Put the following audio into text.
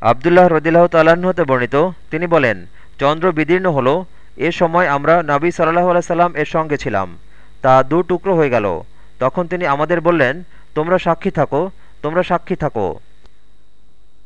আবদুল্লাহ রদিল্লাহ তাল্লাহ্ন হতে বর্ণিত, তিনি বলেন, চন্দ্র বিদীর্ণ হল, এ সময় আমরা নাবী সাল্লাহ আলাইসাল্লাম এর সঙ্গে ছিলাম। তা দু টুকরো হয়ে গেল। তখন তিনি আমাদের বললেন, তোমরা সাক্ষী থাকো, তোমরা সাক্ষী থাকো।